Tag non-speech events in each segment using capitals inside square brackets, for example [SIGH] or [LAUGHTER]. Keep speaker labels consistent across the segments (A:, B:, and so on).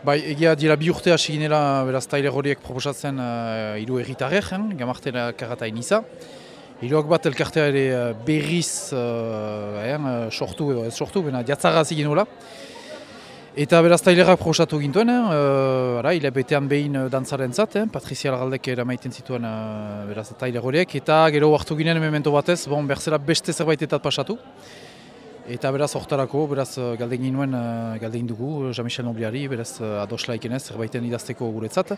A: Bai, egia dira bi urte hasi ginela beraz tailer horiek proposatzen uh, hiru erritarrek, gamartela karata iniza. Hiruak bat elkartea ere uh, berriz uh, uh, sortu edo ez sortu, bena diatzara hasi ginola. Eta beraz tailerak proposatu gintuen, uh, ara, hilabetean behin dantzaren zat, eh? Patrizia Lagaldek eramaiten zituen uh, beraz tailer horiek. Eta gero hartu ginen memento batez, bon, berzera beste zerbaitetat pasatu. Eta beraz hortarako, beraz galden ginuen, uh, galden dugu, uh, Jean-Michel Nobliari, beraz uh, adosla ikenez, zerbaiten idazteko guretzat.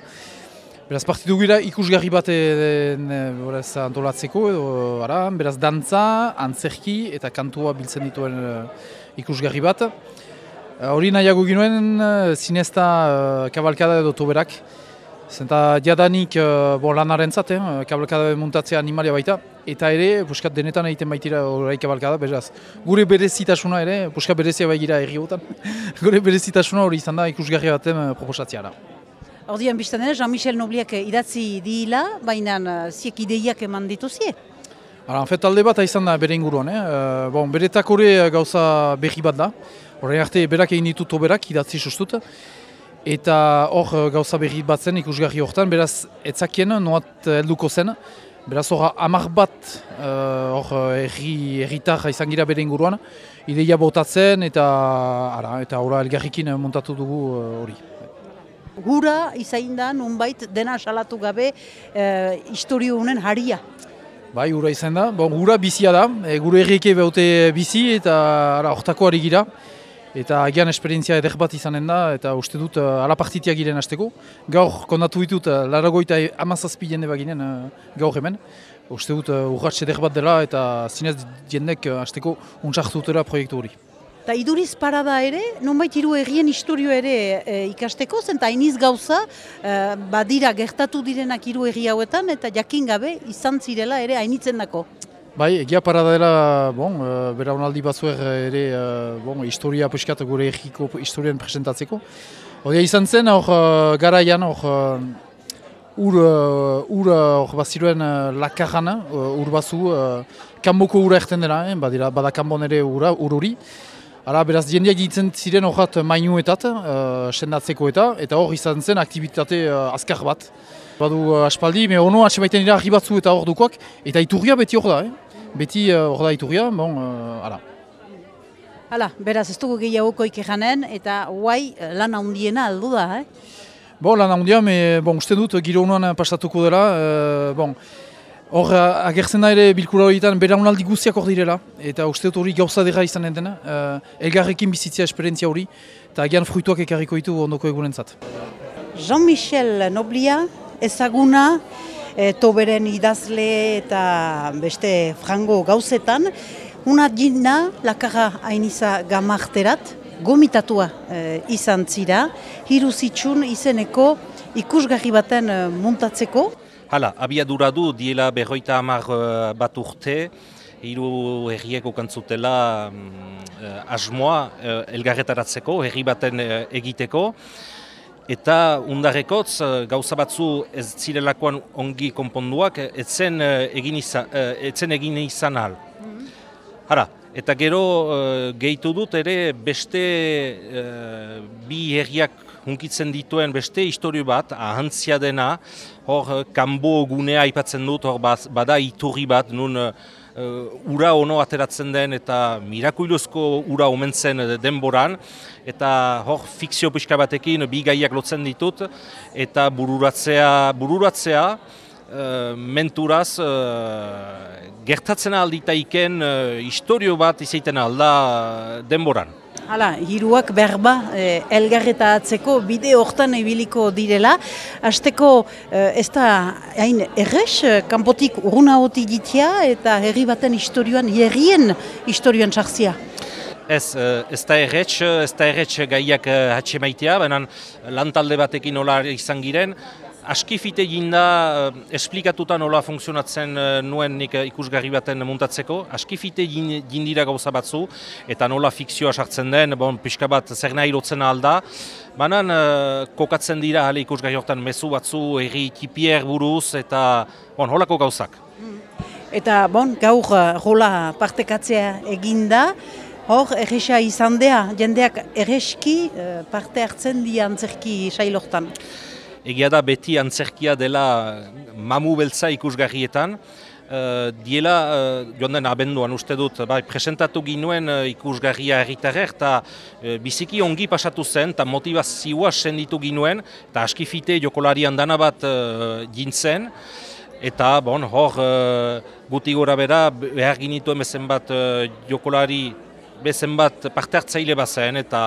A: Beraz partidu gira ikusgarri bat beraz, antolatzeko, edo, ara, beraz dantza, antzerki eta kantua biltzen dituen ikusgarri bat. Hori nahiago ginuen, zinezta kabalkada edo toberak, Zenta diadanik uh, bon, lanaren zate, uh, kabalkada muntatzea animalia baita, eta ere, puskat denetan egiten baitira horai kabalkada, beraz, gure berezitasuna ere, puskat berezia baigira erriotan, [LAUGHS] gure berezitasuna hori izan da ikusgarri baten uh, proposatzea da.
B: Ordian biztan Jean-Michel Nobliak idatzi dihila, baina ziek ideiak eman dituzie?
A: Hala, en alde bat izan da bere inguruan, eh? Bon, beretak hori gauza berri bat da, horrein arte berak egin ditut oberak idatzi sustut, Eta hor eh, gauza berri bat zen ikusgarri horretan, beraz etzakien noat helduko zen. Beraz hor amar bat uh, hor erri, erritar izan gira bere inguruan. Ideia botatzen eta ara, eta hori elgarrikin montatu dugu eh, hori.
B: Gura izain da, nunbait dena salatu gabe uh, historio honen haria.
A: Bai, gura izan da. Bon, gura bizia da, e, gure errieke behote bizi eta hortako ari gira. Eta agian esperientzia eder bat izanen da, eta uste dut uh, ala giren hasteko. Gaur kondatu ditut, uh, laragoita amazazpi jende baginen uh, gaur hemen. Uste dut uh, urratx eder bat dela eta zinez jendek uh, hasteko untsartu dutela proiektu hori.
B: Eta iduriz parada ere, nonbait hiru egien historio ere e, ikasteko, zenta iniz gauza, e, badira gertatu direnak hiru egi hauetan, eta jakin gabe izan zirela ere hainitzen dako.
A: Bai, egia para dela, bon, uh, bera honaldi batzuer ere, uh, bon, historia peskat gure egiko historian presentatzeko. Hori izan zen, hor uh, garaian, hor uh, ur, uh, ur uh, baziruen uh, lakarran, uh, ur bazu, uh, kanboko ura erten dela, eh, badira, bada kanbon ere ura, ur hori. Hala, beraz, jendeak ditzen ziren horat mainuetat, uh, sendatzeko eta, eta hor izan zen aktivitate uh, azkar bat. Badu uh, aspaldi, me ono atse baiten dira batzu eta hor dukoak, eta iturria beti hor da, eh? Beti uh, hor da iturria, bon, uh, ala.
B: Hala, beraz, ez dugu gehiagoko ikejanen, eta guai uh, lan handiena aldu da, eh?
A: Bon, lan handia, me, bon, uste dut, giro honuan pasatuko dela, uh, bon, Hor, agertzen da ere bilkura horietan beraunaldi guztiak hor direla, eta uste dut hori gauza dira izan dena, uh, elgarrekin bizitzea esperientzia hori, eta agian fruituak ekarriko ditu ondoko egunentzat.
B: Jean-Michel Noblia, ezaguna, e, toberen idazle eta beste frango gauzetan, una jinda lakarra hainiza gamarterat, gomitatua e, izan zira, hiru zitsun izeneko ikusgarri baten e, muntatzeko.
C: Hala, abia duradu, diela berroita hamar bat urte, hiru herrieko kantzutela mm, asmoa elgarretaratzeko, herri baten egiteko, Eta undarrekotz eh, gauza batzu ez zirelakoan ongi konponduak, etzen eh, egin, izan, eh, etzen egin izan ahal. Mhm. Hara, eta gero gehitu dut ere beste bi herriak hunkitzen dituen beste historio bat, ahantzia dena, hor kanbo gunea aipatzen dut, hor bada iturri bat, nun ura ono ateratzen den eta mirakuiluzko ura omentzen denboran eta hor fikzio pixka batekin bi gaiak lotzen ditut eta bururatzea, bururatzea uh, menturaz uh, gertatzen alditaiken uh, historio bat izaiten alda denboran.
B: Hala, hiruak berba eh, elgarretatzeko bide hortan ebiliko direla. Azteko eh, ez da hain errez, eh, kanpotik uruna hoti ditia eta herri baten historioan, herrien historioan txarzia.
C: Ez, eh, ez da erretz, ez da erretz gaiak eh, hatxe maitea, baina lantalde batekin nola izan giren, Askifite jinda uh, esplikatuta nola funtzionatzen uh, nuen nik uh, ikusgarri baten muntatzeko. Askifite jindira gauza batzu eta nola fikzioa sartzen den, bon, pixka bat zer nahi lotzen alda. Banan kokatzen dira hale ikusgarri hortan mezu batzu, erri kipier buruz eta bon, holako gauzak.
B: Eta bon, gaur rola partekatzea eginda, Hor, erresa izan dea, jendeak erreski eh, parte hartzen di antzerki sailortan.
C: Egia da beti antzerkia dela mamu beltza ikusgarrietan. Uh, diela, uh, joan den abenduan uste dut, bai, presentatu ginuen uh, ikusgarria erritarrer, eta uh, biziki ongi pasatu zen, eta motivazioa senditu ginuen, eta askifite jokolarian dana bat uh, gintzen. Eta, bon, hor, uh, guti gora bera, behar ginituen bezen bat uh, jokolari bezen bat parte hartzaile bazen eta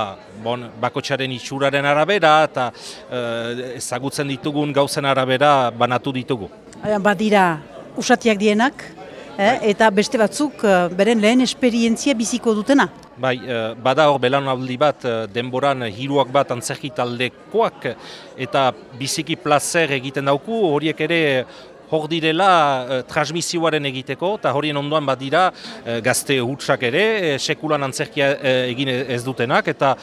C: bon, bakotxaren itxuraren arabera eta uh, ezagutzen ditugun gauzen arabera banatu ditugu.
B: Badira usatiak dienak, eh? eta beste batzuk uh, beren lehen esperientzia biziko dutena.
C: Bai, uh, bada hor belanaldi bat denboran hiruak bat antzerki taldekoak eta biziki placer egiten dauku horiek ere hor direla uh, transmisioaren egiteko, eta horien ondoan badira uh, gazte hutsak ere, uh, sekulan antzerkia egin ez dutenak, eta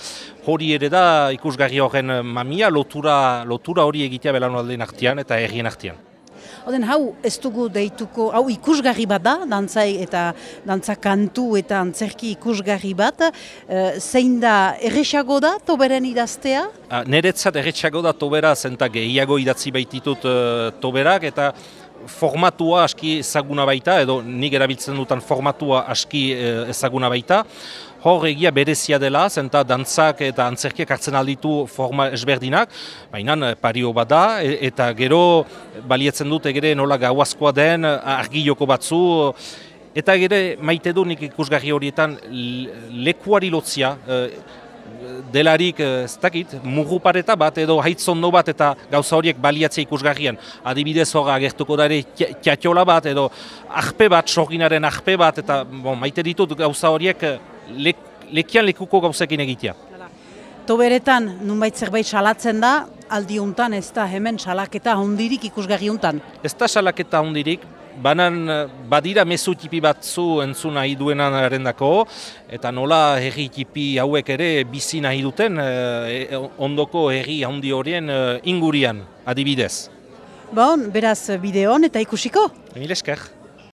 C: hori ere da ikusgarri horren mamia lotura, lotura hori egitea belanaldien artian eta errien artian.
B: Oden, hau ez dugu deituko, hau ikusgarri bat da, dantzai eta dantza kantu eta antzerki ikusgarri bat, e, zein da erresago da toberen idaztea?
C: A, neretzat erresago da tobera, zenta gehiago idatzi baititut uh, toberak, eta formatua aski ezaguna baita, edo nik erabiltzen dutan formatua aski ezaguna baita, hor egia berezia dela, zenta dantzak eta antzerkiak hartzen alditu forma esberdinak, baina pario bada, e, eta gero balietzen dute gero nola gauazkoa den, argi joko batzu, eta gero maite du nik ikusgarri horietan lekuari lotzia, e, delarik eh, ez dakit, mugupareta bat edo haitzondo bat eta gauza horiek baliatzea ikusgarrian. Adibidez hor agertuko da ere tiatiola bat edo ahpe bat, sorginaren ahpe bat eta bon, maite ditut gauza horiek lek, lekian lekuko gauzekin egitea.
B: Toberetan, nunbait zerbait salatzen da, aldi untan ez da hemen salaketa hondirik ikusgarri untan?
C: Ez da salaketa hondirik, banan badira mezu tipi batzu entzun nahi duenan arendako, eta nola herri tipi hauek ere bizi nahi duten e, ondoko herri handi horien e, ingurian, adibidez.
B: Bon, beraz bideon eta ikusiko?
C: Mil esker.